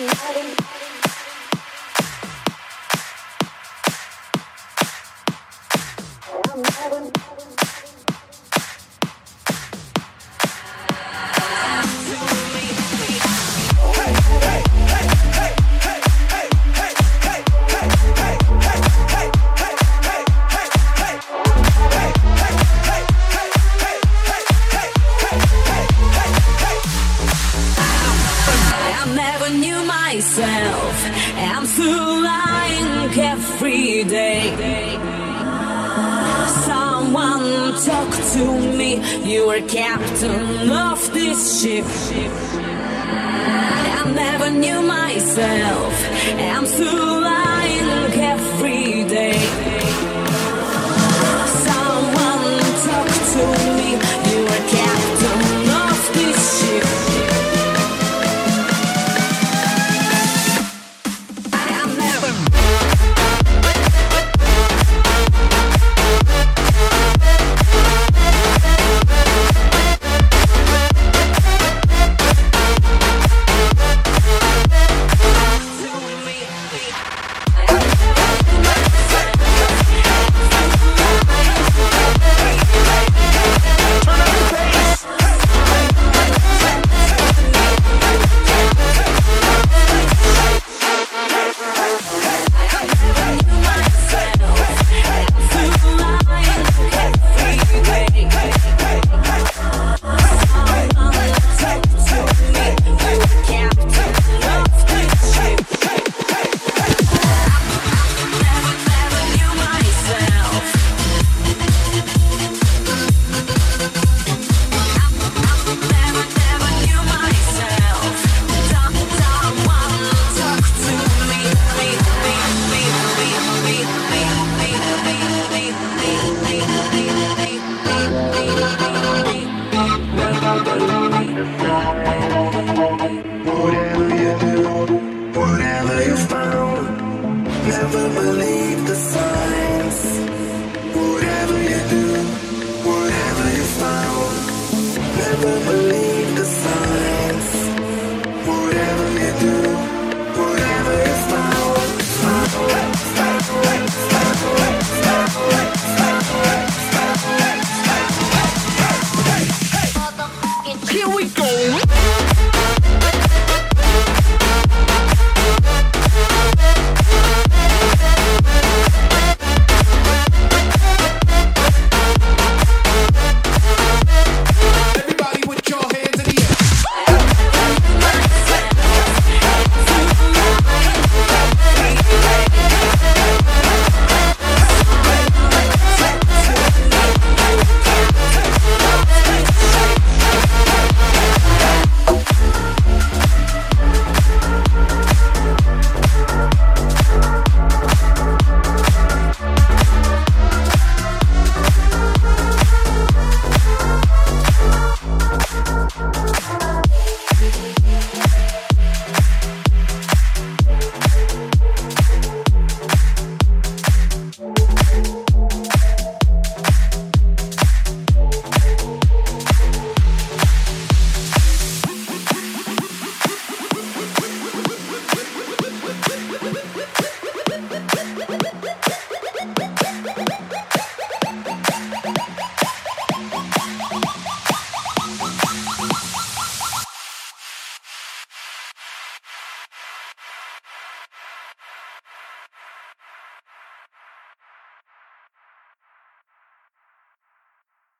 I knew myself. I'm flying every day. Someone talk to me. You are captain of this ship. I never knew myself. I'm every Whatever you do, whatever you found, never believe.